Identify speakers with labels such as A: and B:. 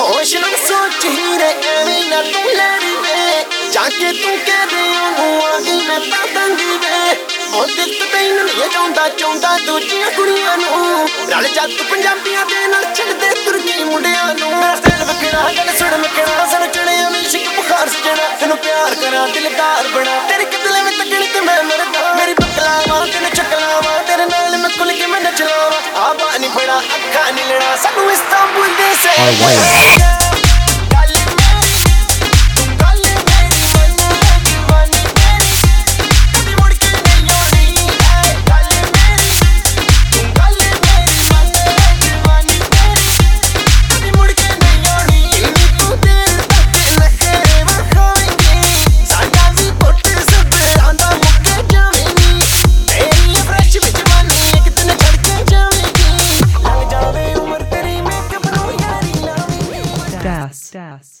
A: ਹੋਸ਼ ਨਾਲ ਸੋਚ ਰੇ, ਐਵੇਂ ਨਾ ਤੂੰ ਲੜੀ ਵੇ। ਜਾ ਕੇ ਤੂੰ ਕਹਿ ਉਹਨੂੰ ਆ ਗਈ ਮੈਂ ਤਾਂ ਵੇ। ਉਹ ਦਿਲ ਤੈਨੂੰ ਨਹੀਂ ਚਾਹੁੰਦਾ ਚਾਹੁੰਦਾ ਦੂਜੀਆਂ ਕੁੜੀਆਂ ਨੂੰ। ਰਲ ਜਾ ਪੰਜਾਬੀਆਂ ਦੇ ਨਾਲ ਛੱਡਦੇ ਤੁਰਕੀ ਮੁੰਡਿਆਂ ਨੂੰ। ਮੈਂ ਸਿਰ ਵਕਣਾ ਗੱਲ ਸੁਣ ਮਕਣਾ ਸਨ ਚੜਿਆ ਮੈਂ ਇਸ਼ਕ ਬੁਖਾਰ ਸਜਣਾ ਤੈਨੂੰ ਪਿਆਰ ਕਰਾਂ, ਦਿਲਦਾਰ ਬਣਾ। ਤੇਰੇ ਕਿਤਲੇ ਵਿੱਚ ਤੱਕਣ ਤੇ ਮੈਂ ਮਰਦਾ। ਮੇਰੀ ਬਕਲਾਵਾ ਤੈਨੂੰ ਚੱਕਲਾਵਾ ਤੇਰੇ ਨਾਲ ਮੈਂ ਕੁਲ ਕੇ ਮੈਂ ਨੱਚ ਲਾਵਾ ਆਬਾ ਫੜਾ, ਅੱਖਾਂ ਨਹੀਂ ਲੜਾ ਸਾਨੂੰ ਇਸਤਾਂਬੁਲ ਦੇ
B: Das.